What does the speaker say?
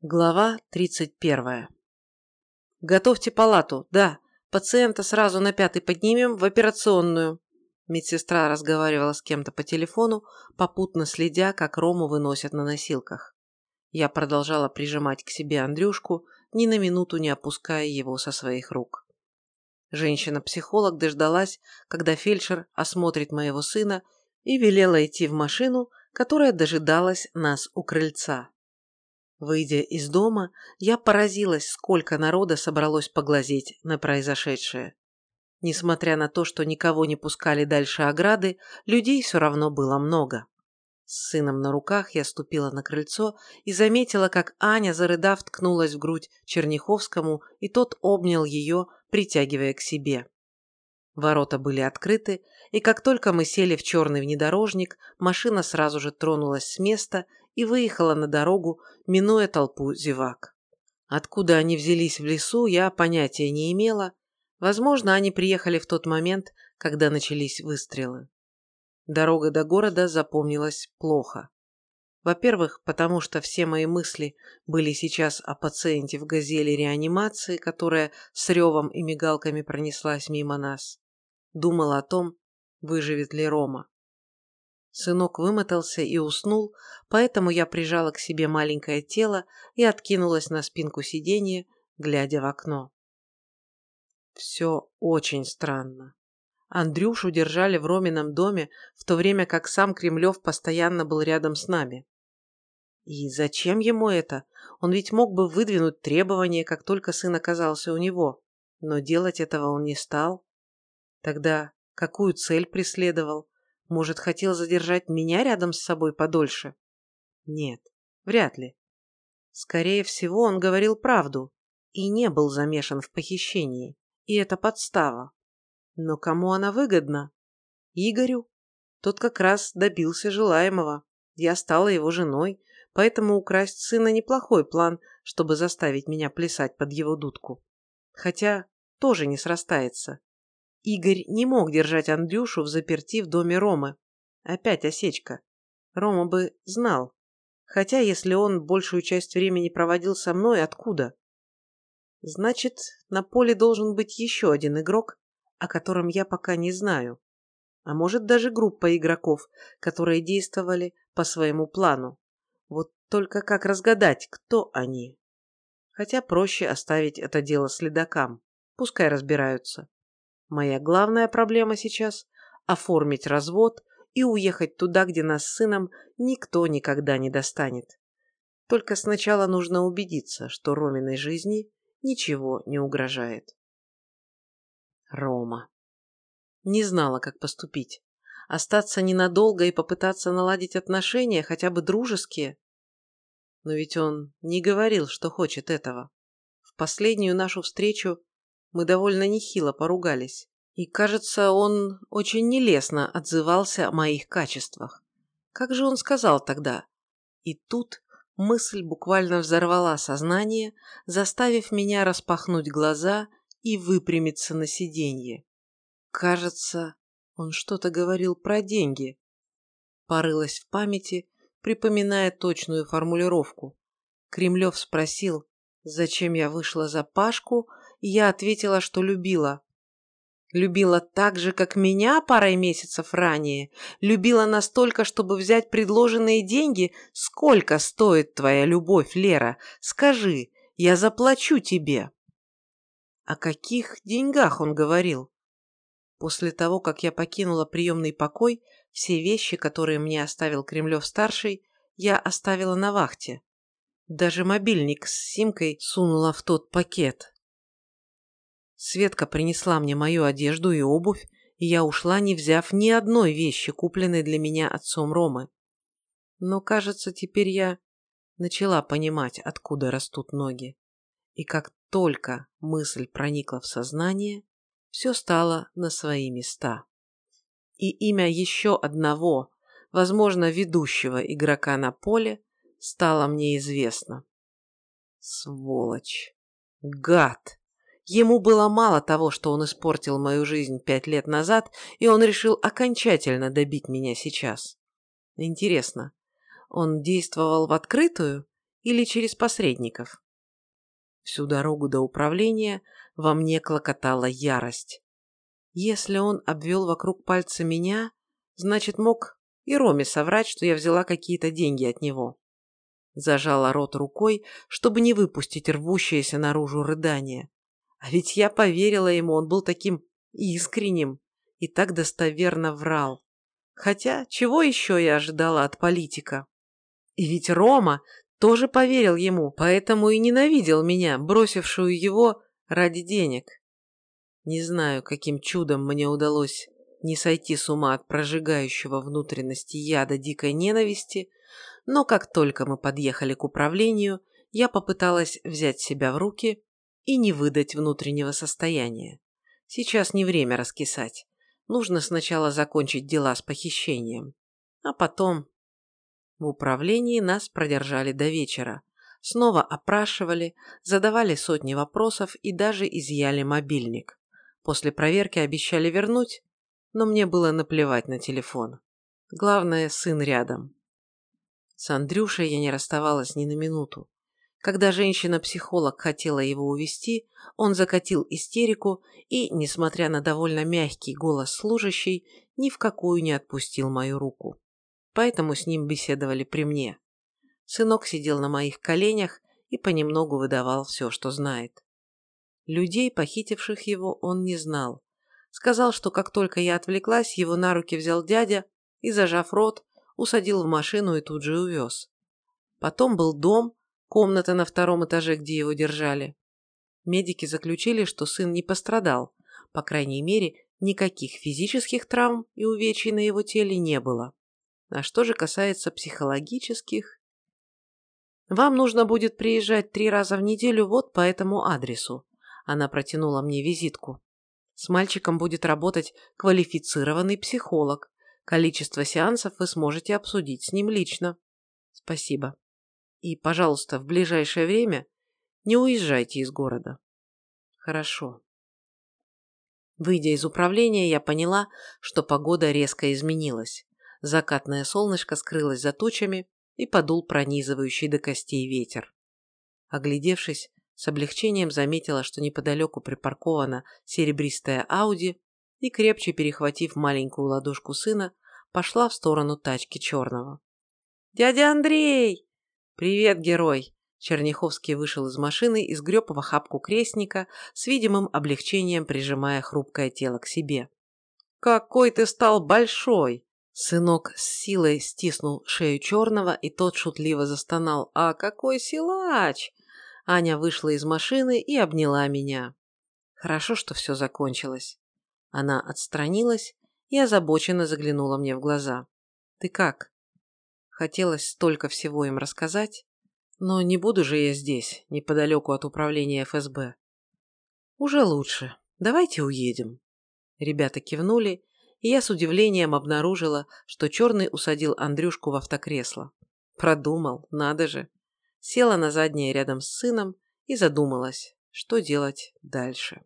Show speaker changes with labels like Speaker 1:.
Speaker 1: Глава 31. «Готовьте палату, да. Пациента сразу на пятый поднимем в операционную». Медсестра разговаривала с кем-то по телефону, попутно следя, как Рому выносят на носилках. Я продолжала прижимать к себе Андрюшку, ни на минуту не опуская его со своих рук. Женщина-психолог дождалась, когда фельдшер осмотрит моего сына, и велела идти в машину, которая дожидалась нас у крыльца. Выйдя из дома, я поразилась, сколько народа собралось поглазеть на произошедшее. Несмотря на то, что никого не пускали дальше ограды, людей все равно было много. С сыном на руках я ступила на крыльцо и заметила, как Аня, зарыдав, ткнулась в грудь Черняховскому, и тот обнял ее, притягивая к себе. Ворота были открыты, и как только мы сели в черный внедорожник, машина сразу же тронулась с места и выехала на дорогу, минуя толпу зевак. Откуда они взялись в лесу, я понятия не имела. Возможно, они приехали в тот момент, когда начались выстрелы. Дорога до города запомнилась плохо. Во-первых, потому что все мои мысли были сейчас о пациенте в газели реанимации, которая с ревом и мигалками пронеслась мимо нас. Думала о том, выживет ли Рома. Сынок вымотался и уснул, поэтому я прижала к себе маленькое тело и откинулась на спинку сиденья, глядя в окно. Все очень странно. Андрюшу держали в Ромином доме, в то время как сам Кремлев постоянно был рядом с нами. И зачем ему это? Он ведь мог бы выдвинуть требования, как только сын оказался у него. Но делать этого он не стал. Тогда какую цель преследовал? Может, хотел задержать меня рядом с собой подольше? Нет, вряд ли. Скорее всего, он говорил правду и не был замешан в похищении. И это подстава. Но кому она выгодна? Игорю? Тот как раз добился желаемого. Я стала его женой, поэтому украсть сына неплохой план, чтобы заставить меня плясать под его дудку. Хотя тоже не срастается. Игорь не мог держать Андрюшу в заперти в доме Ромы. Опять осечка. Рома бы знал. Хотя, если он большую часть времени проводил со мной, откуда? Значит, на поле должен быть еще один игрок, о котором я пока не знаю. А может, даже группа игроков, которые действовали по своему плану. Вот только как разгадать, кто они? Хотя проще оставить это дело следакам. Пускай разбираются. Моя главная проблема сейчас – оформить развод и уехать туда, где нас с сыном никто никогда не достанет. Только сначала нужно убедиться, что Роминой жизни ничего не угрожает. Рома. Не знала, как поступить. Остаться ненадолго и попытаться наладить отношения, хотя бы дружеские. Но ведь он не говорил, что хочет этого. В последнюю нашу встречу мы довольно нехило поругались. И, кажется, он очень нелестно отзывался о моих качествах. Как же он сказал тогда? И тут мысль буквально взорвала сознание, заставив меня распахнуть глаза и выпрямиться на сиденье. Кажется, он что-то говорил про деньги. Порылась в памяти, припоминая точную формулировку. Кремлев спросил, зачем я вышла за Пашку, я ответила, что любила. Любила так же, как меня парой месяцев ранее. Любила настолько, чтобы взять предложенные деньги. Сколько стоит твоя любовь, Лера? Скажи, я заплачу тебе. О каких деньгах он говорил? После того, как я покинула приемный покой, все вещи, которые мне оставил Кремлев-старший, я оставила на вахте. Даже мобильник с симкой сунула в тот пакет. Светка принесла мне мою одежду и обувь, и я ушла, не взяв ни одной вещи, купленной для меня отцом Ромы. Но, кажется, теперь я начала понимать, откуда растут ноги. И как только мысль проникла в сознание, все стало на свои места. И имя еще одного, возможно, ведущего игрока на поле, стало мне известно. Сволочь! Гад! Ему было мало того, что он испортил мою жизнь пять лет назад, и он решил окончательно добить меня сейчас. Интересно, он действовал в открытую или через посредников? Всю дорогу до управления во мне клокотала ярость. Если он обвел вокруг пальца меня, значит, мог и Роме соврать, что я взяла какие-то деньги от него. Зажала рот рукой, чтобы не выпустить рвущееся наружу рыдание. А ведь я поверила ему, он был таким искренним и так достоверно врал. Хотя, чего еще я ожидала от политика? И ведь Рома тоже поверил ему, поэтому и ненавидел меня, бросившую его ради денег. Не знаю, каким чудом мне удалось не сойти с ума от прожигающего внутренности яда дикой ненависти, но как только мы подъехали к управлению, я попыталась взять себя в руки и не выдать внутреннего состояния. Сейчас не время раскисать. Нужно сначала закончить дела с похищением. А потом... В управлении нас продержали до вечера. Снова опрашивали, задавали сотни вопросов и даже изъяли мобильник. После проверки обещали вернуть, но мне было наплевать на телефон. Главное, сын рядом. С Андрюшей я не расставалась ни на минуту. Когда женщина-психолог хотела его увести, он закатил истерику и, несмотря на довольно мягкий голос служащей, ни в какую не отпустил мою руку. Поэтому с ним беседовали при мне. Сынок сидел на моих коленях и понемногу выдавал все, что знает. Людей, похитивших его, он не знал. Сказал, что как только я отвлеклась, его на руки взял дядя и, зажав рот, усадил в машину и тут же увез. Потом был дом, комната на втором этаже, где его держали. Медики заключили, что сын не пострадал, по крайней мере, никаких физических травм и увечий на его теле не было. А что же касается психологических... Вам нужно будет приезжать три раза в неделю вот по этому адресу. Она протянула мне визитку. С мальчиком будет работать квалифицированный психолог. Количество сеансов вы сможете обсудить с ним лично. Спасибо. И, пожалуйста, в ближайшее время не уезжайте из города. Хорошо. Выйдя из управления, я поняла, что погода резко изменилась. Закатное солнышко скрылось за тучами и подул пронизывающий до костей ветер. Оглядевшись, с облегчением заметила, что неподалеку припаркована серебристая Ауди и, крепче перехватив маленькую ладошку сына, пошла в сторону тачки черного. «Дядя Андрей!» «Привет, герой!» Черняховский вышел из машины и сгреб в охапку крестника, с видимым облегчением прижимая хрупкое тело к себе. «Какой ты стал большой!» Сынок с силой стиснул шею черного, и тот шутливо застонал. «А какой силач!» Аня вышла из машины и обняла меня. Хорошо, что все закончилось. Она отстранилась и озабоченно заглянула мне в глаза. «Ты как?» Хотелось столько всего им рассказать, но не буду же я здесь, неподалеку от управления ФСБ. Уже лучше. Давайте уедем. Ребята кивнули, и я с удивлением обнаружила, что Черный усадил Андрюшку в автокресло. Продумал, надо же. Села на заднее рядом с сыном и задумалась, что делать дальше.